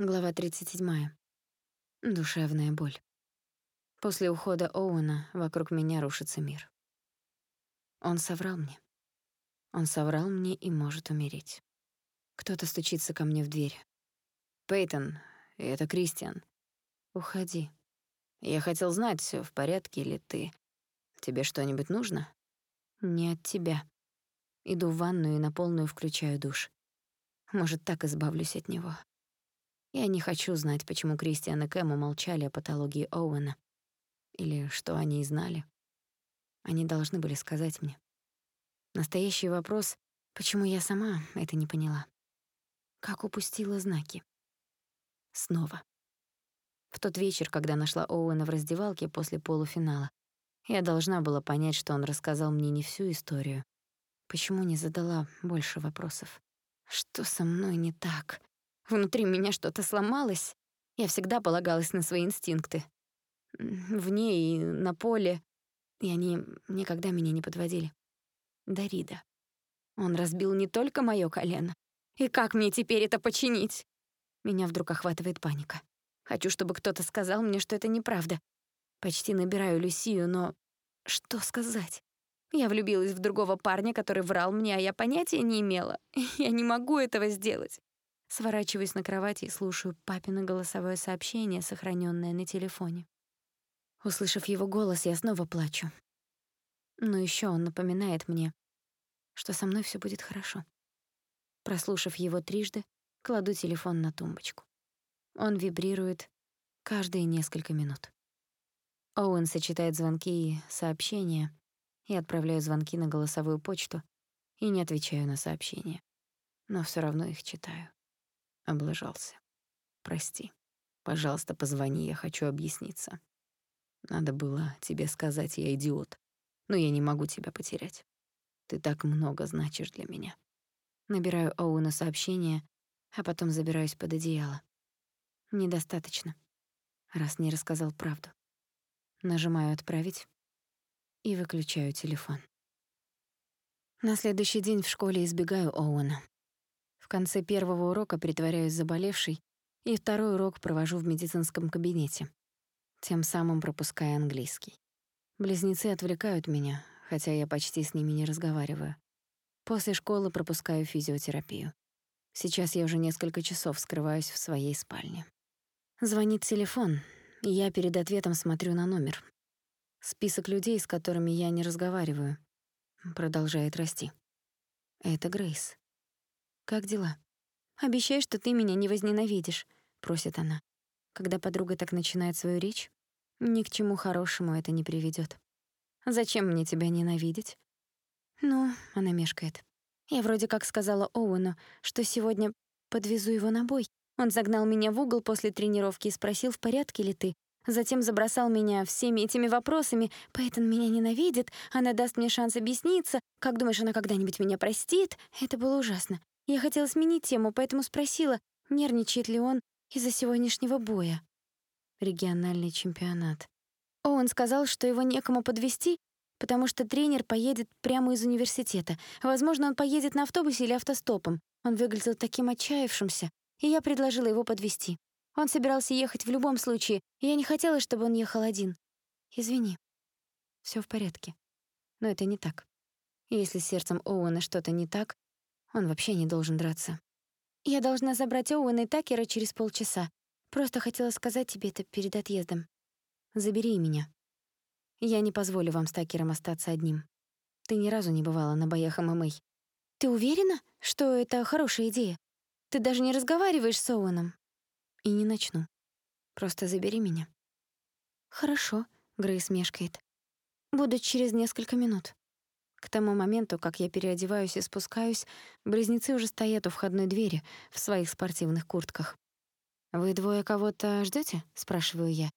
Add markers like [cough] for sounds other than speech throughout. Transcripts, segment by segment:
Глава 37. Душевная боль. После ухода Оуэна вокруг меня рушится мир. Он соврал мне. Он соврал мне и может умереть. Кто-то стучится ко мне в дверь. «Пейтон, это Кристиан. Уходи. Я хотел знать, все в порядке ли ты. Тебе что-нибудь нужно?» «Не от тебя». Иду в ванную и на полную включаю душ. Может, так избавлюсь от него. Я не хочу знать, почему Кристиан и Кэм умолчали о патологии Оуэна. Или что они и знали. Они должны были сказать мне. Настоящий вопрос — почему я сама это не поняла? Как упустила знаки? Снова. В тот вечер, когда нашла Оуэна в раздевалке после полуфинала, я должна была понять, что он рассказал мне не всю историю. Почему не задала больше вопросов? Что со мной не так? Внутри меня что-то сломалось. Я всегда полагалась на свои инстинкты. Вне и на поле. И они никогда меня не подводили. Дарида. Он разбил не только моё колено. И как мне теперь это починить? Меня вдруг охватывает паника. Хочу, чтобы кто-то сказал мне, что это неправда. Почти набираю Люсию, но что сказать? Я влюбилась в другого парня, который врал мне, а я понятия не имела. [laughs] Я не могу этого сделать. Сворачиваюсь на кровати и слушаю папино голосовое сообщение, сохранённое на телефоне. Услышав его голос, я снова плачу. Но ещё он напоминает мне, что со мной всё будет хорошо. Прослушав его трижды, кладу телефон на тумбочку. Он вибрирует каждые несколько минут. Оуэн сочетает звонки и сообщения. Я отправляю звонки на голосовую почту и не отвечаю на сообщения. Но всё равно их читаю. Облажался. Прости. Пожалуйста, позвони, я хочу объясниться. Надо было тебе сказать, я идиот. Но я не могу тебя потерять. Ты так много значишь для меня. Набираю Оуэна сообщение, а потом забираюсь под одеяло. Недостаточно, раз не рассказал правду. Нажимаю «Отправить» и выключаю телефон. На следующий день в школе избегаю Оуэна. В конце первого урока притворяюсь заболевшей, и второй урок провожу в медицинском кабинете, тем самым пропуская английский. Близнецы отвлекают меня, хотя я почти с ними не разговариваю. После школы пропускаю физиотерапию. Сейчас я уже несколько часов скрываюсь в своей спальне. Звонит телефон, и я перед ответом смотрю на номер. Список людей, с которыми я не разговариваю, продолжает расти. Это Грейс. «Как дела?» «Обещай, что ты меня не возненавидишь», — просит она. Когда подруга так начинает свою речь, ни к чему хорошему это не приведёт. «Зачем мне тебя ненавидеть?» «Ну», — она мешкает. «Я вроде как сказала Оуэну, что сегодня подвезу его на бой. Он загнал меня в угол после тренировки и спросил, в порядке ли ты. Затем забросал меня всеми этими вопросами. Пейтон меня ненавидит, она даст мне шанс объясниться. Как думаешь, она когда-нибудь меня простит? Это было ужасно. Я хотела сменить тему, поэтому спросила, нервничает ли он из-за сегодняшнего боя. Региональный чемпионат. Он сказал, что его некому подвести, потому что тренер поедет прямо из университета. Возможно, он поедет на автобусе или автостопом. Он выглядел таким отчаявшимся, и я предложила его подвести. Он собирался ехать в любом случае, и я не хотела, чтобы он ехал один. Извини. Всё в порядке. Но это не так. Если сердцем Оуэна что-то не так, он вообще не должен драться. Я должна забрать Оуэна и Такера через полчаса. Просто хотела сказать тебе это перед отъездом. Забери меня. Я не позволю вам с Такером остаться одним. Ты ни разу не бывала на боях ММА. Ты уверена, что это хорошая идея? Ты даже не разговариваешь с Оуэном. И не начну. Просто забери меня. Хорошо, Грейс мешкает. Буду через несколько минут. К тому моменту, как я переодеваюсь и спускаюсь, близнецы уже стоят у входной двери в своих спортивных куртках. «Вы двое кого-то ждёте?» — спрашиваю я.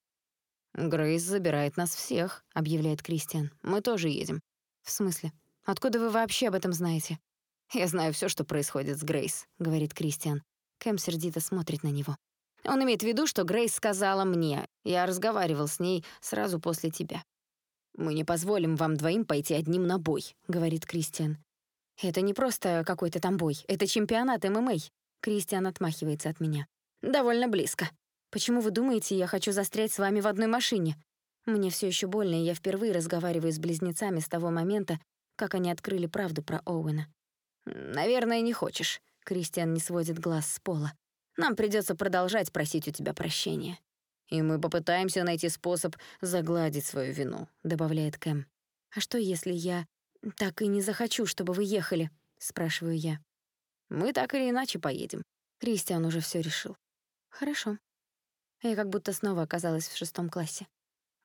«Грейс забирает нас всех», — объявляет Кристиан. «Мы тоже едем». «В смысле? Откуда вы вообще об этом знаете?» «Я знаю всё, что происходит с Грейс», — говорит Кристиан. Кэм сердито смотрит на него. Он имеет в виду, что Грейс сказала мне. Я разговаривал с ней сразу после тебя. «Мы не позволим вам двоим пойти одним на бой», — говорит Кристиан. «Это не просто какой-то там бой, это чемпионат ММА». Кристиан отмахивается от меня. Довольно близко. Почему вы думаете, я хочу застрять с вами в одной машине? Мне все еще больно, и я впервые разговариваю с близнецами с того момента, как они открыли правду про Оуэна. «Наверное, не хочешь». Кристиан не сводит глаз с пола. «Нам придется продолжать просить у тебя прощения. И мы попытаемся найти способ загладить свою вину», — добавляет Кэм. «А что, если я так и не захочу, чтобы вы ехали?» — спрашиваю я. «Мы так или иначе поедем». Кристиан уже все решил. «Хорошо». Я как будто снова оказалась в шестом классе.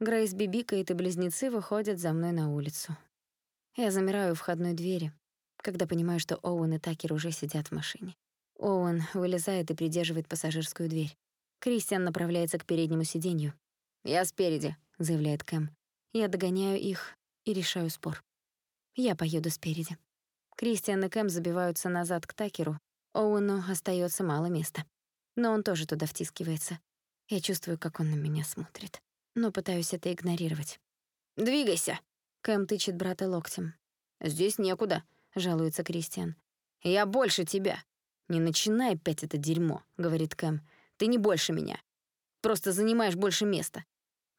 Грейс Бибикает и близнецы выходят за мной на улицу. Я замираю у входной двери, когда понимаю, что Оуэн и Такер уже сидят в машине. Оуэн вылезает и придерживает пассажирскую дверь. Кристиан направляется к переднему сиденью. «Я спереди», — заявляет Кэм. Я догоняю их и решаю спор. Я поеду спереди. Кристиан и Кэм забиваются назад к Такеру. Оуэну остается мало места. Но он тоже туда втискивается. Я чувствую, как он на меня смотрит. Но пытаюсь это игнорировать. «Двигайся!» Кэм тычет брата локтем. «Здесь некуда», — жалуется Кристиан. «Я больше тебя». «Не начинай опять это дерьмо», — говорит Кэм. «Ты не больше меня. Просто занимаешь больше места.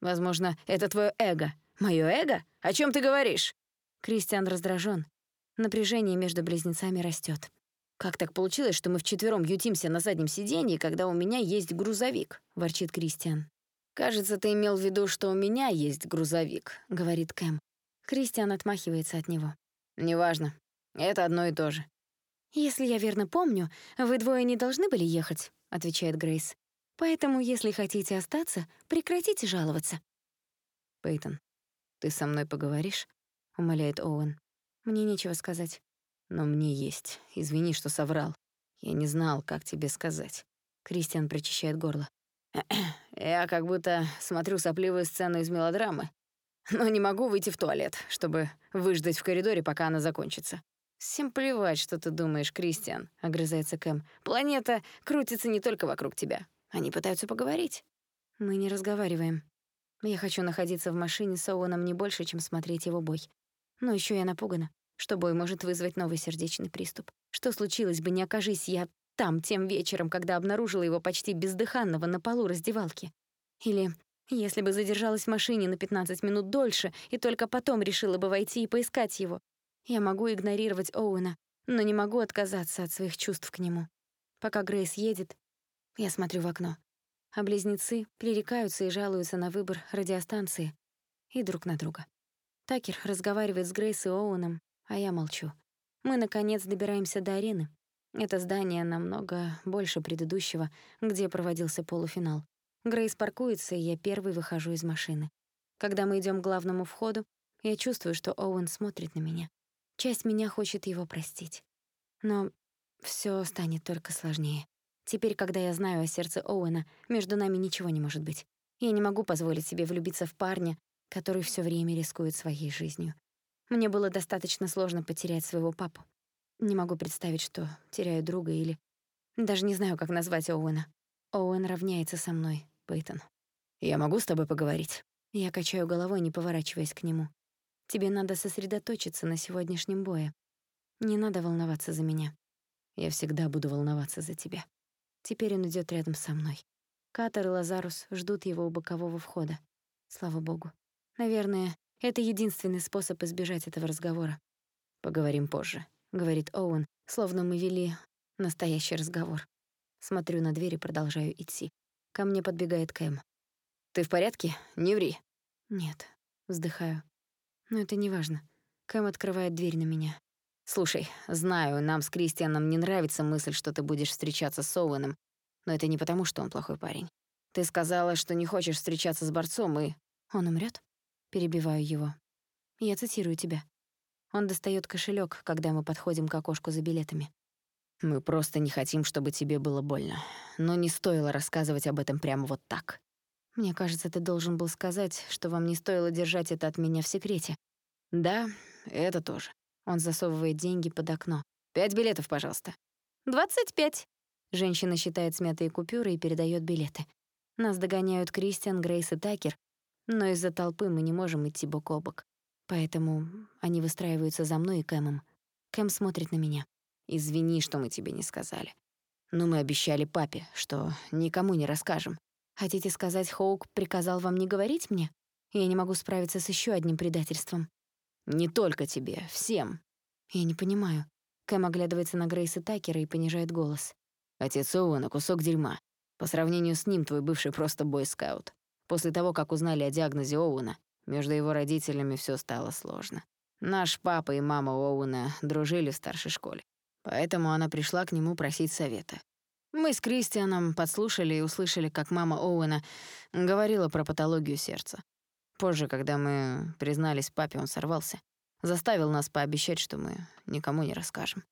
Возможно, это твое эго. Мое эго? О чем ты говоришь?» Кристиан раздражен. Напряжение между близнецами растет. «Как так получилось, что мы вчетвером ютимся на заднем сиденье, когда у меня есть грузовик?» — ворчит Кристиан. «Кажется, ты имел в виду, что у меня есть грузовик», — говорит Кэм. Кристиан отмахивается от него. «Неважно. Это одно и то же». «Если я верно помню, вы двое не должны были ехать», — отвечает Грейс. «Поэтому, если хотите остаться, прекратите жаловаться». «Пейтон, ты со мной поговоришь?» — умоляет Оуэн. «Мне нечего сказать». «Но мне есть. Извини, что соврал. Я не знал, как тебе сказать». Кристиан прочищает горло. Я как будто смотрю сопливую сцену из мелодрамы, но не могу выйти в туалет, чтобы выждать в коридоре, пока она закончится. «Всем плевать, что ты думаешь, Кристиан», — огрызается Кэм. «Планета крутится не только вокруг тебя. Они пытаются поговорить». Мы не разговариваем. Я хочу находиться в машине с Оуэном не больше, чем смотреть его бой. Но еще я напугана, что бой может вызвать новый сердечный приступ. Что случилось бы, не окажись я там тем вечером, когда обнаружила его почти бездыханного на полу раздевалки. Или если бы задержалась в машине на 15 минут дольше и только потом решила бы войти и поискать его. Я могу игнорировать Оуэна, но не могу отказаться от своих чувств к нему. Пока Грейс едет, я смотрю в окно. А близнецы пререкаются и жалуются на выбор радиостанции и друг на друга. Такер разговаривает с Грейс и Оуэном, а я молчу. Мы, наконец, добираемся до арены, это здание намного больше предыдущего, где проводился полуфинал. Грейс паркуется, и я первый выхожу из машины. Когда мы идем к главному входу, я чувствую, что Оуэн смотрит на меня. Часть меня хочет его простить. Но все станет только сложнее. Теперь, когда я знаю о сердце Оуэна, между нами ничего не может быть. Я не могу позволить себе влюбиться в парня, который все время рискует своей жизнью. Мне было достаточно сложно потерять своего папу. Не могу представить, что теряю друга или... Даже не знаю, как назвать Оуэна. Оуэн равняется со мной, Пейтон. «Я могу с тобой поговорить?» Я качаю головой, не поворачиваясь к нему. «Тебе надо сосредоточиться на сегодняшнем бое. Не надо волноваться за меня. Я всегда буду волноваться за тебя». Теперь он идет рядом со мной. Катер и Лазарус ждут его у бокового входа. Слава богу. Наверное, это единственный способ избежать этого разговора. Поговорим позже. — говорит Оуэн, словно мы вели настоящий разговор. Смотрю на дверь и продолжаю идти. Ко мне подбегает Кэм. «Ты в порядке? Не ври». «Нет», — вздыхаю. «Но это не важно. Кэм открывает дверь на меня. «Слушай, знаю, нам с Кристианом не нравится мысль, что ты будешь встречаться с Оуэном, но это не потому, что он плохой парень. Ты сказала, что не хочешь встречаться с борцом, и...» «Он умрет? Перебиваю его. «Я цитирую тебя. Он достает кошелек, когда мы подходим к окошку за билетами. «Мы просто не хотим, чтобы тебе было больно. Но не стоило рассказывать об этом прямо вот так». «Мне кажется, ты должен был сказать, что вам не стоило держать это от меня в секрете». «Да, это тоже». Он засовывает деньги под окно. «Пять билетов, пожалуйста». «Двадцать пять». Женщина считает смятые купюры и передает билеты. Нас догоняют Кристиан, Грейс и Такер, но из-за толпы мы не можем идти бок о бок. Поэтому они выстраиваются за мной и Кэмом. Кэм смотрит на меня. «Извини, что мы тебе не сказали». Но мы обещали папе, что никому не расскажем. Хотите сказать, Хоук приказал вам не говорить мне? Я не могу справиться с еще одним предательством. Не только тебе, всем. Я не понимаю. Кэм оглядывается на Грейс и Такера и понижает голос. Отец Оуэна — кусок дерьма. По сравнению с ним твой бывший просто бойскаут. После того, как узнали о диагнозе Оуэна, между его родителями все стало сложно. Наш папа и мама Оуэна дружили в старшей школе. Поэтому она пришла к нему просить совета. Мы с Кристианом подслушали и услышали, как мама Оуэна говорила про патологию сердца. Позже, когда мы признались папе, он сорвался. Заставил нас пообещать, что мы никому не расскажем.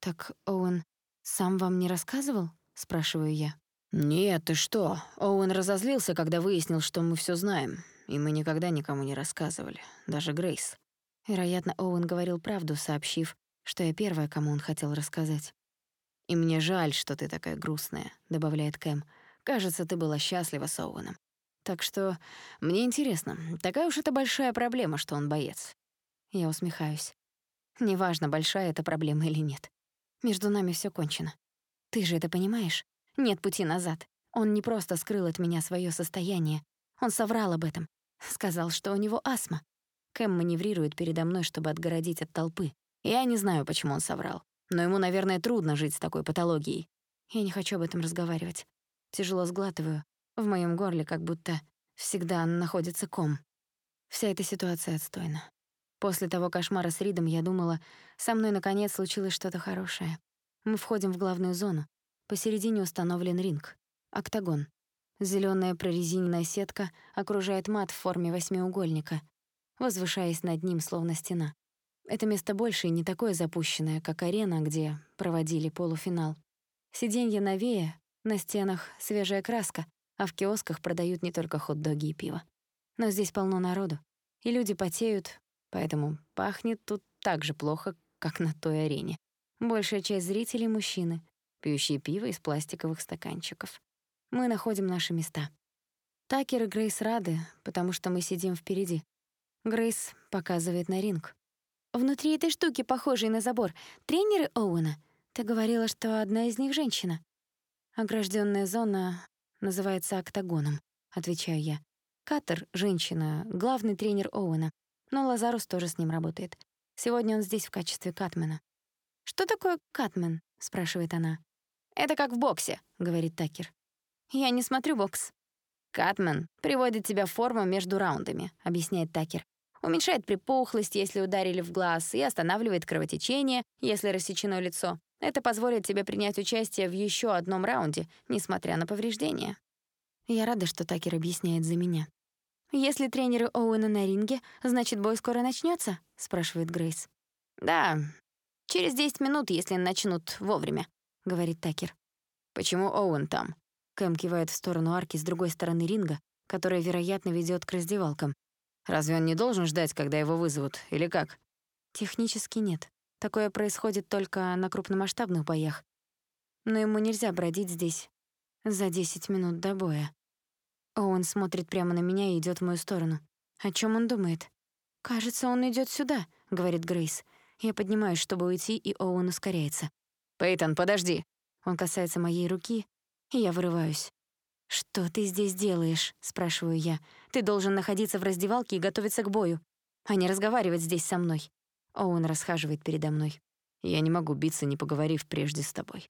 «Так Оуэн сам вам не рассказывал?» — спрашиваю я. «Нет, ты что? Оуэн разозлился, когда выяснил, что мы все знаем, и мы никогда никому не рассказывали, даже Грейс». Вероятно, Оуэн говорил правду, сообщив, что я первая, кому он хотел рассказать. «И мне жаль, что ты такая грустная», — добавляет Кэм. «Кажется, ты была счастлива с Оуэном. Так что мне интересно, такая уж это большая проблема, что он боец». Я усмехаюсь. Неважно, большая эта проблема или нет. Между нами все кончено. Ты же это понимаешь? Нет пути назад. Он не просто скрыл от меня свое состояние. Он соврал об этом. Сказал, что у него астма. Кэм маневрирует передо мной, чтобы отгородить от толпы. Я не знаю, почему он соврал. Но ему, наверное, трудно жить с такой патологией. Я не хочу об этом разговаривать. Тяжело сглатываю. В моем горле как будто всегда находится ком. Вся эта ситуация отстойна. После того кошмара с Ридом я думала, со мной наконец случилось что-то хорошее. Мы входим в главную зону. Посередине установлен ринг. Октагон. Зелёная прорезиненная сетка окружает мат в форме восьмиугольника, возвышаясь над ним словно стена. Это место больше и не такое запущенное, как арена, где проводили полуфинал. Сиденья новее, на стенах свежая краска, а в киосках продают не только хот-доги и пиво. Но здесь полно народу, и люди потеют, поэтому пахнет тут так же плохо, как на той арене. Большая часть зрителей — мужчины, пьющие пиво из пластиковых стаканчиков. Мы находим наши места. Такер и Грейс рады, потому что мы сидим впереди. Грейс показывает на ринг. «Внутри этой штуки, похожей на забор, тренеры Оуэна. Ты говорила, что одна из них — женщина». «Ограждённая зона называется октагоном», — отвечаю я. Каттер — женщина, главный тренер Оуэна. Но Лазарус тоже с ним работает. Сегодня он здесь в качестве катмена. «Что такое катмен?» — спрашивает она. «Это как в боксе», — говорит Такер. «Я не смотрю бокс». «Катмен приводит тебя в форму между раундами», — объясняет Такер. «Уменьшает припухлость, если ударили в глаз, и останавливает кровотечение, если рассечено лицо. Это позволит тебе принять участие в еще одном раунде, несмотря на повреждения». Я рада, что Такер объясняет за меня. «Если тренеры Оуэна на ринге, значит, бой скоро начнется? спрашивает Грейс. «Да, Через 10 минут, если начнут вовремя», — говорит Такер. «Почему Оуэн там?» Кэм кивает в сторону арки с другой стороны ринга, которая, вероятно, ведет к раздевалкам. «Разве он не должен ждать, когда его вызовут, или как?» «Технически нет. Такое происходит только на крупномасштабных боях. Но ему нельзя бродить здесь за 10 минут до боя». Оуэн смотрит прямо на меня и идет в мою сторону. О чем он думает? «Кажется, он идет сюда», — говорит Грейс. Я поднимаюсь, чтобы уйти, и Оуэн ускоряется. «Пейтон, подожди!» Он касается моей руки, и я вырываюсь. «Что ты здесь делаешь?» — спрашиваю я. «Ты должен находиться в раздевалке и готовиться к бою, а не разговаривать здесь со мной». Оуэн расхаживает передо мной. «Я не могу биться, не поговорив прежде с тобой.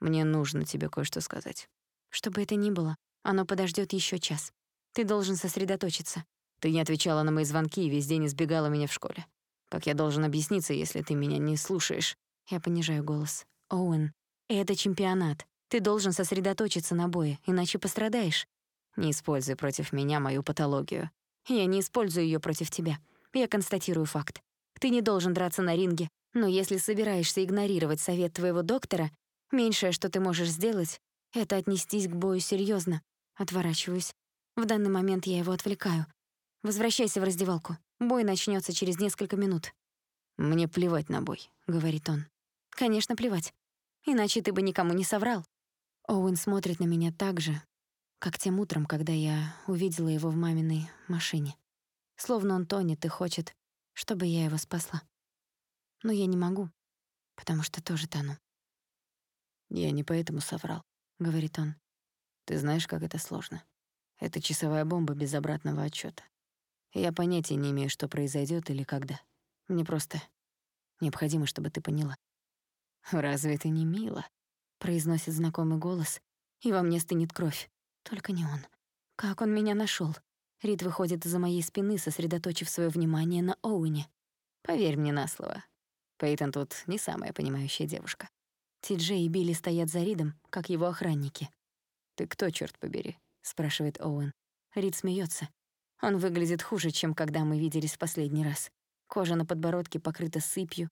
Мне нужно тебе кое-что сказать». «Что бы это ни было, оно подождет еще час. Ты должен сосредоточиться». «Ты не отвечала на мои звонки и весь день избегала меня в школе. Как я должен объясниться, если ты меня не слушаешь? Я понижаю голос. Оуэн, это чемпионат. Ты должен сосредоточиться на бое, иначе пострадаешь. Не используй против меня мою патологию. Я не использую ее против тебя. Я констатирую факт. Ты не должен драться на ринге, но если собираешься игнорировать совет твоего доктора, меньшее, что ты можешь сделать, это отнестись к бою серьезно. Отворачиваюсь. В данный момент я его отвлекаю. Возвращайся в раздевалку. Бой начнется через несколько минут. Мне плевать на бой, говорит он. Конечно, плевать. Иначе ты бы никому не соврал. Оуэн смотрит на меня так же, как тем утром, когда я увидела его в маминой машине. Словно он тонет и хочет, чтобы я его спасла. Но я не могу, потому что тоже тону. «Я не поэтому соврал», — говорит он. «Ты знаешь, как это сложно. Это часовая бомба без обратного отчета. Я понятия не имею, что произойдет или когда. Мне просто необходимо, чтобы ты поняла». «Разве это не мило?» — произносит знакомый голос, и во мне стынет кровь. Только не он. Как он меня нашел? Рид выходит из-за моей спины, сосредоточив свое внимание на Оуэне. Поверь мне на слово. Пейтон тут не самая понимающая девушка. Ти-Джей и Билли стоят за Ридом, как его охранники. «Ты кто, черт побери?» — спрашивает Оуэн. Рид смеется. Он выглядит хуже, чем когда мы виделись в последний раз. Кожа на подбородке покрыта сыпью,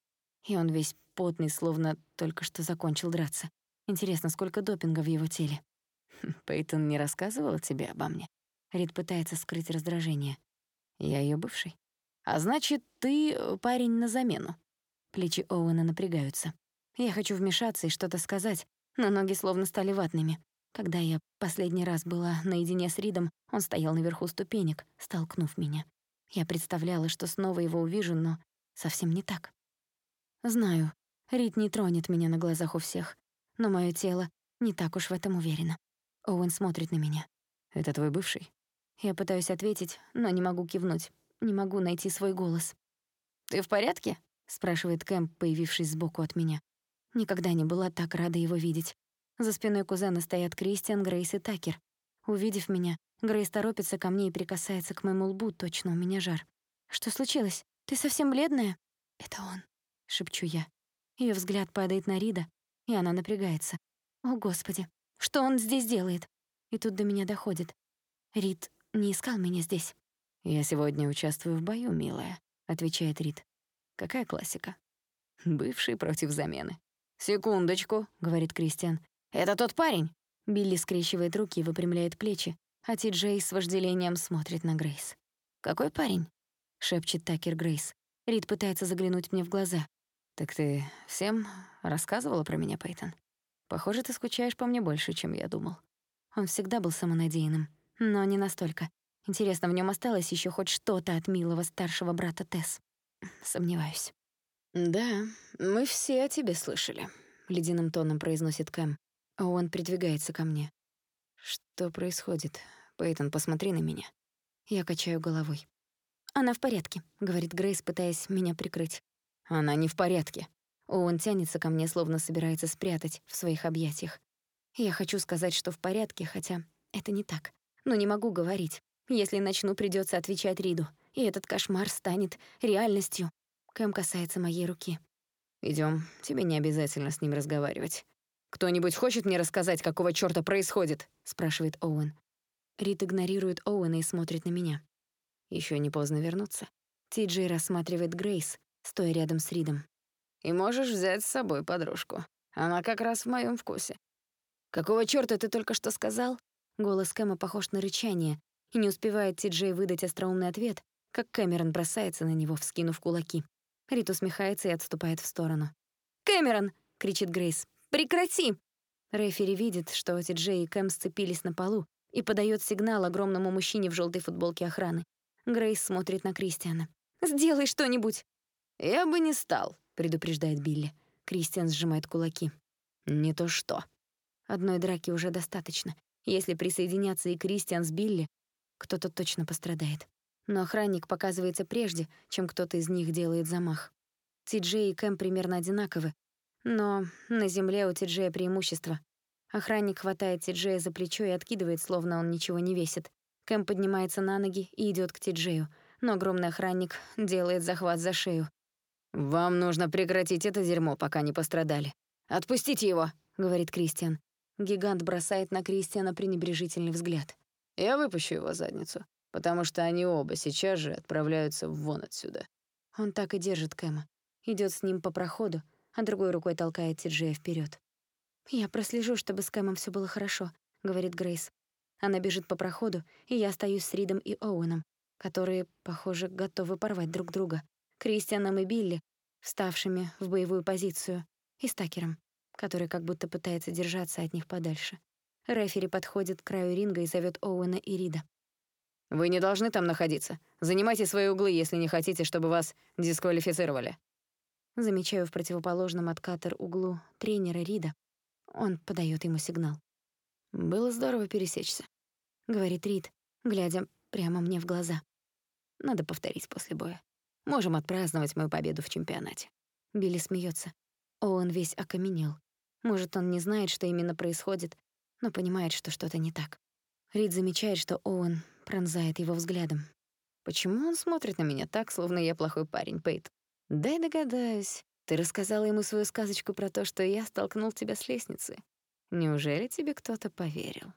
и он весь потный, словно только что закончил драться. Интересно, сколько допинга в его теле? Пейтон не рассказывала тебе обо мне? Рид пытается скрыть раздражение. Я ее бывший. А значит, ты э, парень на замену. Плечи Оуэна напрягаются. Я хочу вмешаться и что-то сказать, но ноги словно стали ватными. Когда я последний раз была наедине с Ридом, он стоял наверху ступенек, столкнув меня. Я представляла, что снова его увижу, но совсем не так. Знаю, Рид не тронет меня на глазах у всех, но мое тело не так уж в этом уверено. Оуэн смотрит на меня. «Это твой бывший?» Я пытаюсь ответить, но не могу кивнуть. Не могу найти свой голос. «Ты в порядке?» — спрашивает Кэмп, появившись сбоку от меня. Никогда не была так рада его видеть. За спиной кузена стоят Кристиан, Грейс и Такер. Увидев меня, Грейс торопится ко мне и прикасается к моему лбу, точно у меня жар. «Что случилось? Ты совсем бледная?» «Это он», — шепчу я. Ее взгляд падает на Рида, и она напрягается. «О, Господи, что он здесь делает?» И тут до меня доходит. Рид не искал меня здесь. «Я сегодня участвую в бою, милая», — отвечает Рид. «Какая классика?» «Бывший против замены». «Секундочку», — говорит Кристиан. «Это тот парень?» Билли скрещивает руки и выпрямляет плечи, а Ти Джей с вожделением смотрит на Грейс. «Какой парень?» — шепчет Такер Грейс. Рид пытается заглянуть мне в глаза. «Так ты всем рассказывала про меня, Пейтон? Похоже, ты скучаешь по мне больше, чем я думал». Он всегда был самонадеянным, но не настолько. Интересно, в нем осталось еще хоть что-то от милого старшего брата Тесс? Сомневаюсь. «Да, мы все о тебе слышали», — ледяным тоном произносит Кэм. А он придвигается ко мне. «Что происходит? Пейтон, посмотри на меня». Я качаю головой. «Она в порядке», — говорит Грейс, пытаясь меня прикрыть. «Она не в порядке». Он тянется ко мне, словно собирается спрятать в своих объятиях. Я хочу сказать, что в порядке, хотя это не так. Но не могу говорить. Если начну, придется отвечать Риду, и этот кошмар станет реальностью. Кэм касается моей руки. Идем, тебе не обязательно с ним разговаривать. «Кто-нибудь хочет мне рассказать, какого чёрта происходит?» — спрашивает Оуэн. Рид игнорирует Оуэна и смотрит на меня. Ещё не поздно вернуться. Ти-Джей рассматривает Грейс, стоя рядом с Ридом. «И можешь взять с собой подружку. Она как раз в моём вкусе. «Какого чёрта ты только что сказал?» Голос Кэма похож на рычание, и не успевает Ти-Джей выдать остроумный ответ, как Кэмерон бросается на него, вскинув кулаки. Рит усмехается и отступает в сторону. «Кэмерон!» — кричит Грейс. «Прекрати!» Рефери видит, что Ти-Джей и Кэм сцепились на полу и подает сигнал огромному мужчине в желтой футболке охраны. Грейс смотрит на Кристиана. «Сделай что-нибудь!» «Я бы не стал», — предупреждает Билли. Кристиан сжимает кулаки. «Не то что». Одной драки уже достаточно. Если присоединятся и Кристиан с Билли, кто-то точно пострадает. Но охранник показывается прежде, чем кто-то из них делает замах. Ти-Джей и Кэм примерно одинаковы, но на земле у Ти-Джея преимущество. Охранник хватает Ти-Джея за плечо и откидывает, словно он ничего не весит. Кэм поднимается на ноги и идет к Ти-Джею, но огромный охранник делает захват за шею. «Вам нужно прекратить это дерьмо, пока не пострадали. Отпустите его», — говорит Кристиан. Гигант бросает на Кристиана пренебрежительный взгляд. «Я выпущу его задницу, потому что они оба сейчас же отправляются вон отсюда». Он так и держит Кэма. идет с ним по проходу, а другой рукой толкает Тиджея вперед. «Я прослежу, чтобы с Кэмом все было хорошо», — говорит Грейс. Она бежит по проходу, и я остаюсь с Ридом и Оуэном, которые, похоже, готовы порвать друг друга, Кристианом и Билли, вставшими в боевую позицию, и Стакером который как будто пытается держаться от них подальше. Рефери подходит к краю ринга и зовет Оуэна и Рида. «Вы не должны там находиться. Занимайте свои углы, если не хотите, чтобы вас дисквалифицировали». Замечаю в противоположном от Катер углу тренера Рида. Он подает ему сигнал. «Было здорово пересечься», — говорит Рид, глядя прямо мне в глаза. «Надо повторить после боя. Можем отпраздновать мою победу в чемпионате». Билли смеется. Оуэн весь окаменел. Может, он не знает, что именно происходит, но понимает, что что-то не так. Рид замечает, что Оуэн пронзает его взглядом. «Почему он смотрит на меня так, словно я плохой парень, Пейт? Дай догадаюсь. Ты рассказала ему свою сказочку про то, что я столкнул тебя с лестницы. Неужели тебе кто-то поверил?»